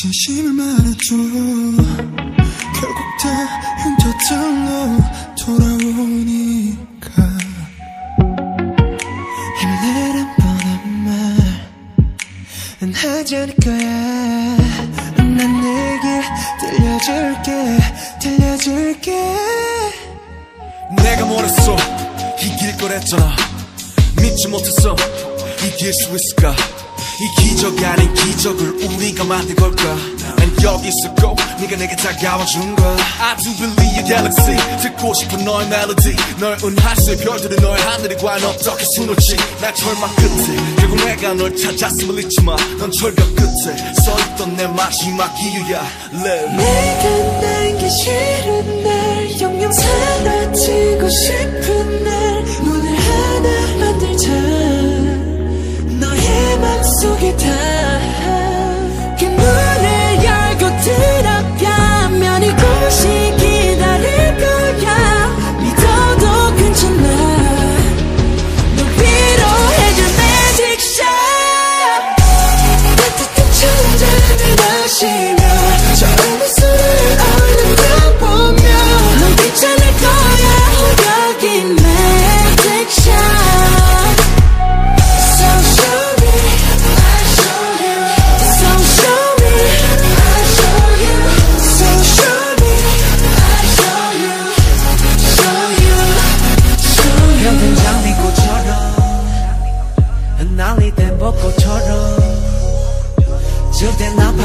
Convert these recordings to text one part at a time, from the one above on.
진심을 말해줘. 결국 다 흉터들로 돌아오니까. 힘내란 뻔한 말은 하지 않을 거야. 난 내게 들려줄게. 들려줄게. 내가 뭐랬어? 이길 거랬잖아. 믿지 못했어. 이길 수 있을까 이 기적 아닌 기적을 우리가 만든 걸까? 난 여기 있었고 네가 내게 다가와준 거야 I do believe your galaxy. 듣고 싶은 너의 멜로디 널 은하수의 별들이 너의 하늘이 과연 어떻게 수놓지. 나 절망 끝에. 결국 내가 널 찾았음을 잊지 마 넌 철벽 끝에 서있던 내 마지막 이유야. Live 내가 난게 싫은 날 영영 사라지고 싶은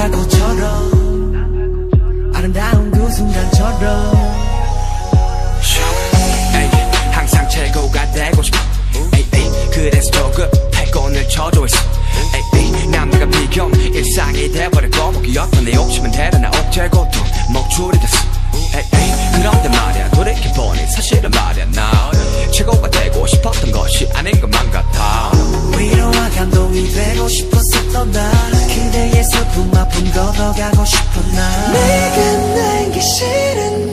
나팔꽃처럼 아름다운 그 순간처럼. 에이, 항상 최고가 되고 싶어. 에이, 에이, 그래서 조금 패권을 쳐줘 있어. 에이, 남들과 비교 일상이 돼버린 거북이었던 내 욕심은 대단한 억제고 또 목줄이 됐어. 에이, 에이, 그런데 말이야 돌이켜보니 사실은 말이야 나 최고가 되고 싶었던 것이 아닌 것만 같아. 위로와 감동이 되고 싶었었던 나 그대의 슬픔 아픔 걷어가고 싶은 나 내가 난게 싫은 날 영영 사라지고 싶은